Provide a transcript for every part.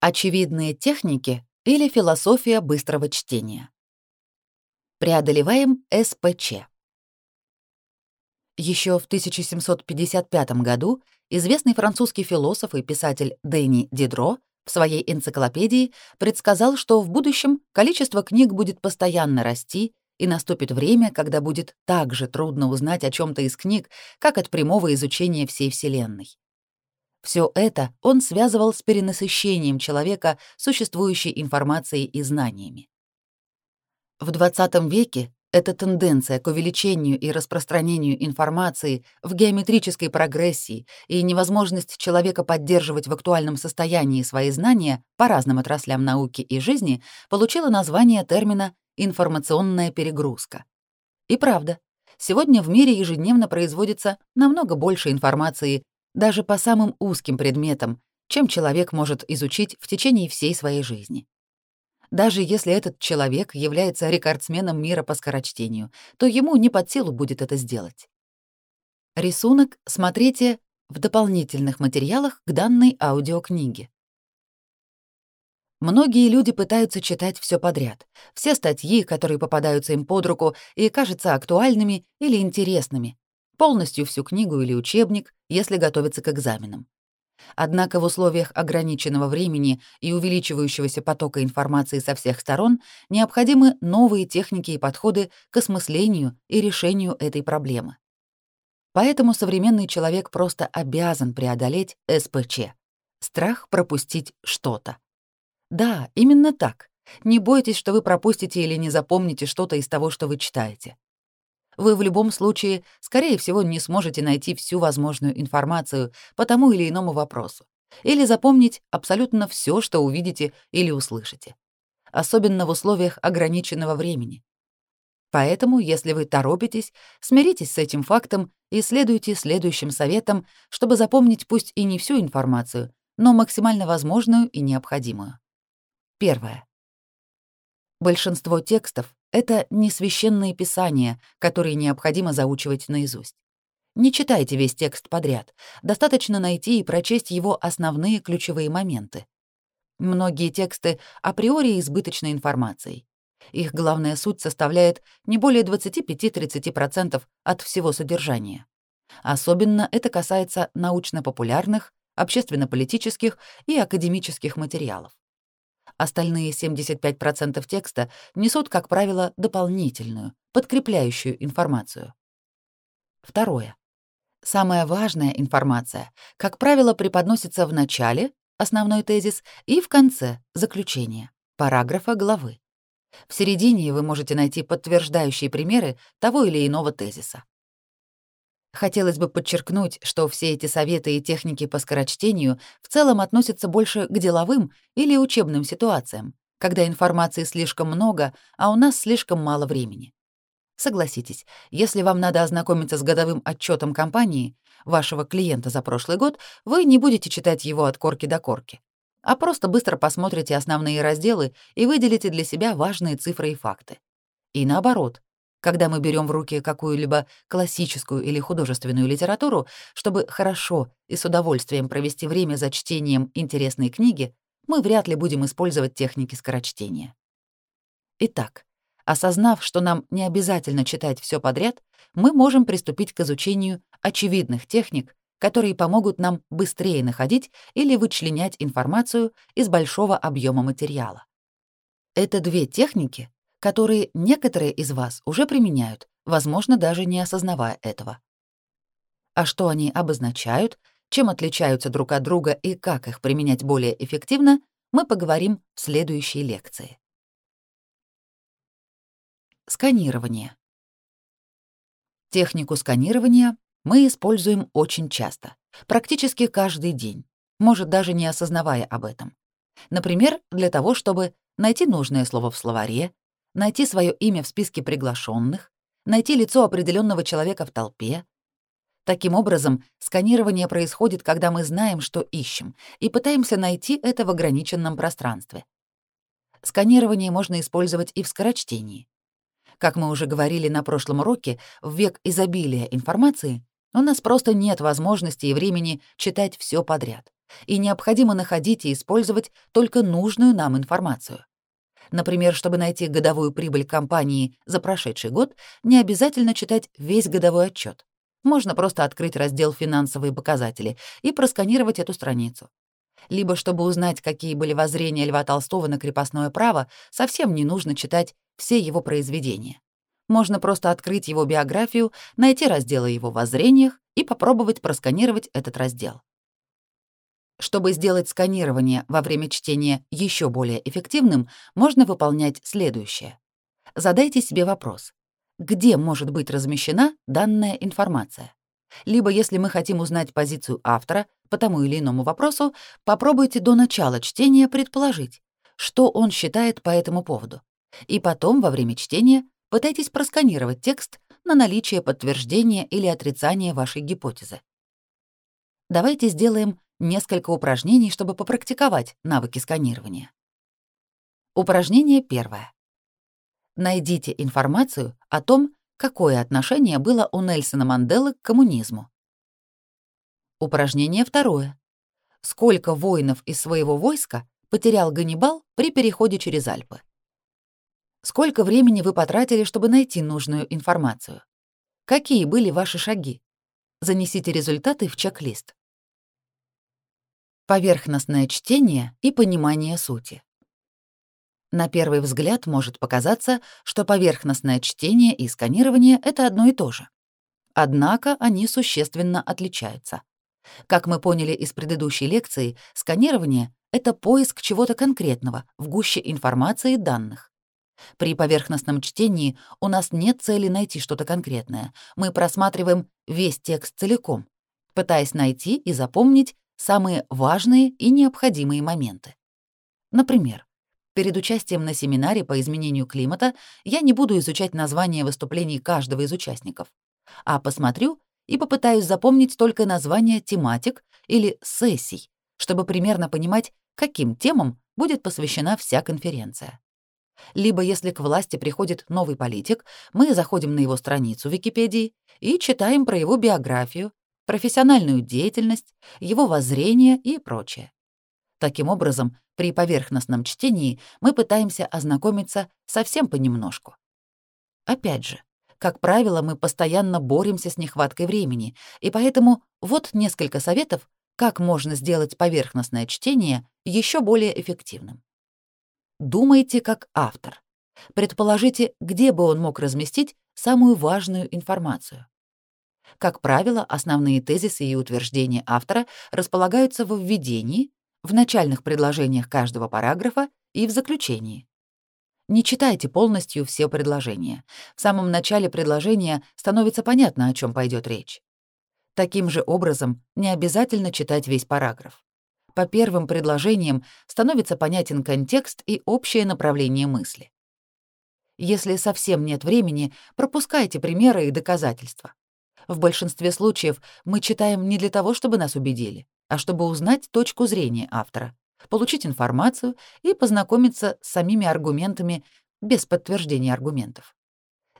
Очевидные техники или философия быстрого чтения. Преодолеваем СПЧ. Еще в 1755 году известный французский философ и писатель Дени Дидро в своей энциклопедии предсказал, что в будущем количество книг будет постоянно расти, и наступит время, когда будет так же трудно узнать о чем то из книг, как от прямого изучения всей Вселенной. Все это он связывал с перенасыщением человека существующей информацией и знаниями. В XX веке эта тенденция к увеличению и распространению информации в геометрической прогрессии и невозможность человека поддерживать в актуальном состоянии свои знания по разным отраслям науки и жизни получила название термина «информационная перегрузка». И правда, сегодня в мире ежедневно производится намного больше информации даже по самым узким предметам, чем человек может изучить в течение всей своей жизни. Даже если этот человек является рекордсменом мира по скорочтению, то ему не под силу будет это сделать. Рисунок смотрите в дополнительных материалах к данной аудиокниге. Многие люди пытаются читать все подряд, все статьи, которые попадаются им под руку и кажутся актуальными или интересными, полностью всю книгу или учебник, если готовятся к экзаменам. Однако в условиях ограниченного времени и увеличивающегося потока информации со всех сторон необходимы новые техники и подходы к осмыслению и решению этой проблемы. Поэтому современный человек просто обязан преодолеть СПЧ — страх пропустить что-то. Да, именно так. Не бойтесь, что вы пропустите или не запомните что-то из того, что вы читаете вы в любом случае, скорее всего, не сможете найти всю возможную информацию по тому или иному вопросу или запомнить абсолютно все, что увидите или услышите. Особенно в условиях ограниченного времени. Поэтому, если вы торопитесь, смиритесь с этим фактом и следуйте следующим советам, чтобы запомнить пусть и не всю информацию, но максимально возможную и необходимую. Первое. Большинство текстов — это не священные писания, которые необходимо заучивать наизусть. Не читайте весь текст подряд, достаточно найти и прочесть его основные ключевые моменты. Многие тексты априори избыточной информацией. Их главная суть составляет не более 25-30% от всего содержания. Особенно это касается научно-популярных, общественно-политических и академических материалов. Остальные 75% текста несут, как правило, дополнительную, подкрепляющую информацию. Второе. Самая важная информация, как правило, преподносится в начале, основной тезис, и в конце, заключение, параграфа главы. В середине вы можете найти подтверждающие примеры того или иного тезиса. Хотелось бы подчеркнуть, что все эти советы и техники по скорочтению в целом относятся больше к деловым или учебным ситуациям, когда информации слишком много, а у нас слишком мало времени. Согласитесь, если вам надо ознакомиться с годовым отчетом компании, вашего клиента за прошлый год, вы не будете читать его от корки до корки, а просто быстро посмотрите основные разделы и выделите для себя важные цифры и факты. И наоборот, когда мы берем в руки какую-либо классическую или художественную литературу, чтобы хорошо и с удовольствием провести время за чтением интересной книги, мы вряд ли будем использовать техники скорочтения. Итак, осознав, что нам не обязательно читать все подряд, мы можем приступить к изучению очевидных техник, которые помогут нам быстрее находить или вычленять информацию из большого объема материала. Это две техники, которые некоторые из вас уже применяют, возможно, даже не осознавая этого. А что они обозначают, чем отличаются друг от друга и как их применять более эффективно, мы поговорим в следующей лекции. Сканирование. Технику сканирования мы используем очень часто, практически каждый день, может, даже не осознавая об этом. Например, для того, чтобы найти нужное слово в словаре, найти свое имя в списке приглашенных, найти лицо определенного человека в толпе. Таким образом, сканирование происходит, когда мы знаем, что ищем, и пытаемся найти это в ограниченном пространстве. Сканирование можно использовать и в скорочтении. Как мы уже говорили на прошлом уроке, в век изобилия информации У нас просто нет возможности и времени читать все подряд, и необходимо находить и использовать только нужную нам информацию. Например, чтобы найти годовую прибыль компании за прошедший год, не обязательно читать весь годовой отчет. Можно просто открыть раздел «Финансовые показатели» и просканировать эту страницу. Либо, чтобы узнать, какие были воззрения Льва Толстого на крепостное право, совсем не нужно читать все его произведения. Можно просто открыть его биографию, найти разделы его воззрениях и попробовать просканировать этот раздел. Чтобы сделать сканирование во время чтения еще более эффективным, можно выполнять следующее. Задайте себе вопрос. Где может быть размещена данная информация? Либо, если мы хотим узнать позицию автора по тому или иному вопросу, попробуйте до начала чтения предположить, что он считает по этому поводу. И потом, во время чтения, пытайтесь просканировать текст на наличие подтверждения или отрицания вашей гипотезы. Давайте сделаем несколько упражнений, чтобы попрактиковать навыки сканирования. Упражнение первое. Найдите информацию о том, какое отношение было у Нельсона Манделы к коммунизму. Упражнение второе. Сколько воинов из своего войска потерял Ганнибал при переходе через Альпы? Сколько времени вы потратили, чтобы найти нужную информацию? Какие были ваши шаги? Занесите результаты в чек-лист. Поверхностное чтение и понимание сути. На первый взгляд может показаться, что поверхностное чтение и сканирование — это одно и то же. Однако они существенно отличаются. Как мы поняли из предыдущей лекции, сканирование — это поиск чего-то конкретного в гуще информации и данных. При поверхностном чтении у нас нет цели найти что-то конкретное. Мы просматриваем весь текст целиком, пытаясь найти и запомнить самые важные и необходимые моменты. Например, перед участием на семинаре по изменению климата я не буду изучать названия выступлений каждого из участников, а посмотрю и попытаюсь запомнить только названия тематик или сессий, чтобы примерно понимать, каким темам будет посвящена вся конференция. Либо, если к власти приходит новый политик, мы заходим на его страницу в Википедии и читаем про его биографию, профессиональную деятельность, его воззрения и прочее. Таким образом, при поверхностном чтении мы пытаемся ознакомиться совсем понемножку. Опять же, как правило, мы постоянно боремся с нехваткой времени, и поэтому вот несколько советов, как можно сделать поверхностное чтение еще более эффективным. Думайте как автор. Предположите, где бы он мог разместить самую важную информацию. Как правило, основные тезисы и утверждения автора располагаются во введении, в начальных предложениях каждого параграфа и в заключении. Не читайте полностью все предложения. В самом начале предложения становится понятно, о чем пойдет речь. Таким же образом, не обязательно читать весь параграф. По первым предложениям становится понятен контекст и общее направление мысли. Если совсем нет времени, пропускайте примеры и доказательства. В большинстве случаев мы читаем не для того, чтобы нас убедили, а чтобы узнать точку зрения автора, получить информацию и познакомиться с самими аргументами без подтверждения аргументов.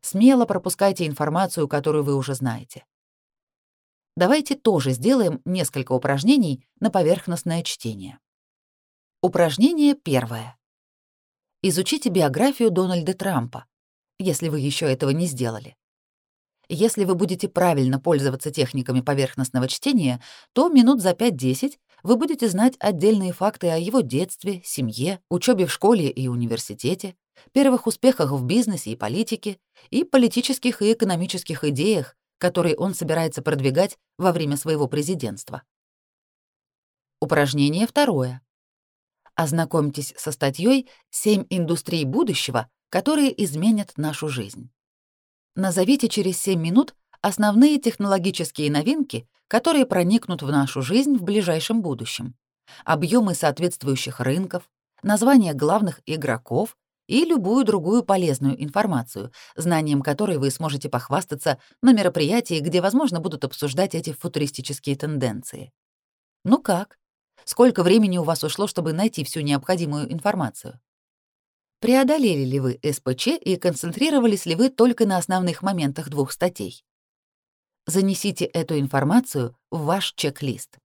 Смело пропускайте информацию, которую вы уже знаете. Давайте тоже сделаем несколько упражнений на поверхностное чтение. Упражнение первое. Изучите биографию Дональда Трампа, если вы еще этого не сделали. Если вы будете правильно пользоваться техниками поверхностного чтения, то минут за 5-10 вы будете знать отдельные факты о его детстве, семье, учебе в школе и университете, первых успехах в бизнесе и политике и политических и экономических идеях, которые он собирается продвигать во время своего президентства. Упражнение второе. Ознакомьтесь со статьей «Семь индустрий будущего, которые изменят нашу жизнь». Назовите через 7 минут основные технологические новинки, которые проникнут в нашу жизнь в ближайшем будущем, объемы соответствующих рынков, названия главных игроков и любую другую полезную информацию, знанием которой вы сможете похвастаться на мероприятии, где, возможно, будут обсуждать эти футуристические тенденции. Ну как? Сколько времени у вас ушло, чтобы найти всю необходимую информацию? Преодолели ли вы СПЧ и концентрировались ли вы только на основных моментах двух статей? Занесите эту информацию в ваш чек-лист.